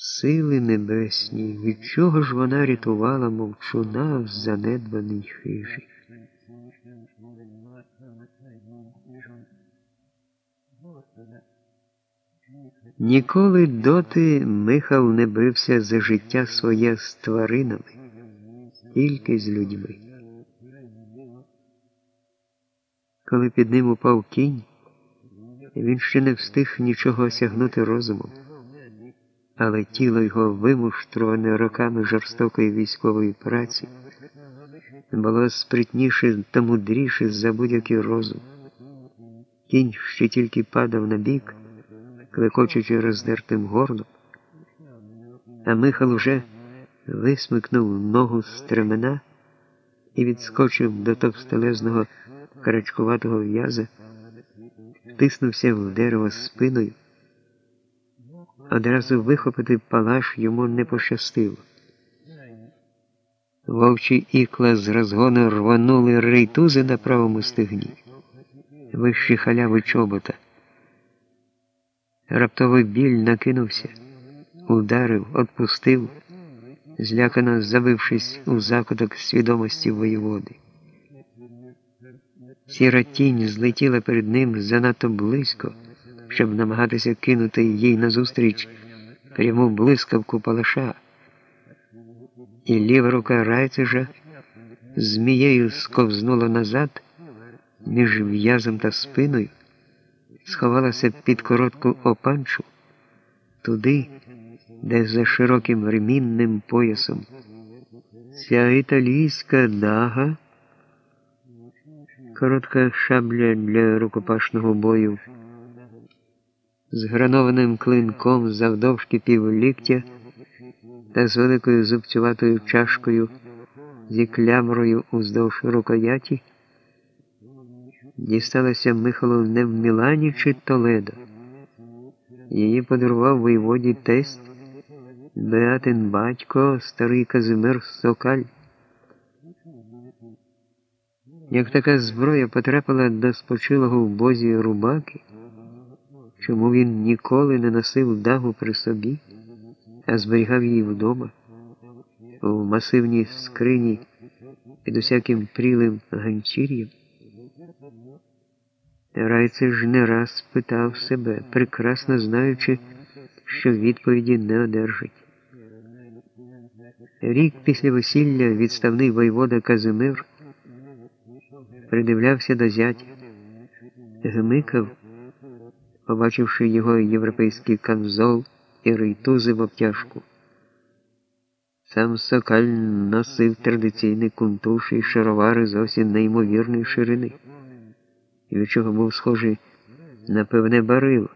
Сили небесні, від чого ж вона рятувала мовчуна в занедбаній хижі? Ніколи доти Михал не бився за життя своє з тваринами, тільки з людьми. Коли під ним упав кінь, він ще не встиг нічого осягнути розумом, але тіло його вимуштроване роками жорстокої військової праці, було спритніше та мудріше за будь-який розум. Кінь ще тільки падав на бік, клекочучи роздертим горлом, а Михал уже висмикнув ногу з стремена і відскочив до товстелезного карачкуватого в'яза, втиснувся в дерево спиною. Одразу вихопити палаш йому не пощастило. Вовчі ікла з розгону рванули рейтузи на правому стегні, вищі халяви чобота. Раптовий біль накинувся, ударив, отпустив, злякано забившись у закуток свідомості воєводи. Сіра тінь злетіла перед ним занадто близько, щоб намагатися кинути їй назустріч пряму блискавку палаша, і ліва рука райцежа змією сковзнула назад між в'язом та спиною, сховалася під коротку опанчу, туди, де за широким ремінним поясом. Ця італійська дага коротка шабля для рукопашного бою, з гранованим клинком завдовжки півліктя та з великою зубцюватою чашкою зі клямрою уздовж рукояті, дісталася Михалу не в Мілані чи Толедо. Її подарував воєводі тесть Беатин батько, старий Казимир Сокаль. Як така зброя потрапила до спочилого в бозі рубаки, чому він ніколи не носив дагу при собі, а зберігав її вдома, у масивній скрині під усяким прілим ганчір'ям? Райце ж не раз питав себе, прекрасно знаючи, що відповіді не одержить. Рік після весілля відставний воєвода Казимир придивлявся до зятя, гмикав, побачивши його європейський камзол і рейтузи в обтяжку. Сам Сокаль носив традиційний кунтуш і шаровари зовсім неймовірної ширини, і від чого був схожий на певне барило,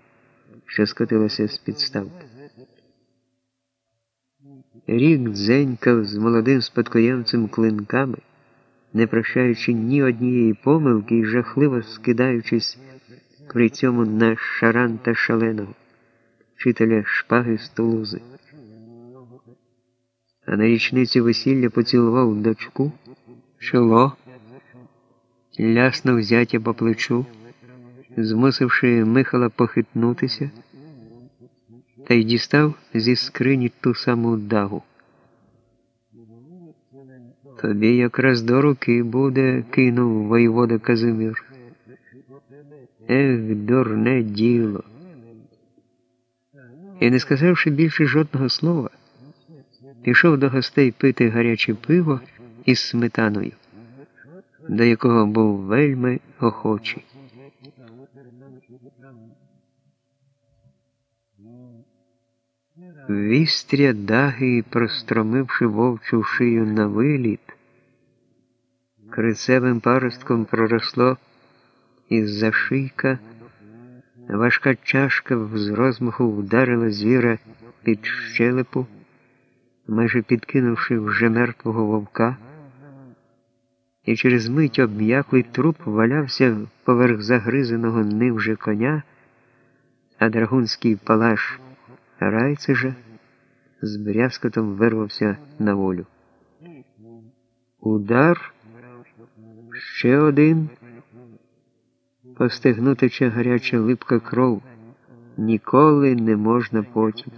що скотилося з підставки. Рік дзенькав з молодим спадкоємцем клинками не прощаючи ні однієї помилки і жахливо скидаючись при цьому на шаранта шаленого, вчителя шпаги з Тулузи. А на річницю весілля поцілував дочку, чоло, ляснув зятя по плечу, змусивши Михала похитнутися, та й дістав зі скрині ту саму дагу. Тобі якраз до руки буде, кинув воєвода Казимир. Ех, дурне діло. І, не сказавши більше жодного слова, пішов до гостей пити гаряче пиво із сметаною, до якого був вельми охочий. Вістря даги, простромивши вовчу шию на виліт, крицевим паростком проросло із за шийка, важка чашка з розмаху вдарила звіра під щелепу, майже підкинувши вже мертвого вовка, і через мить обм'яклий труп валявся поверх загризаного ним же коня, а драгунський палаш райцежа з брязкотом вирвався на волю. Удар ще один. Постигнутича гаряча липка кров. Ніколи не можна потім.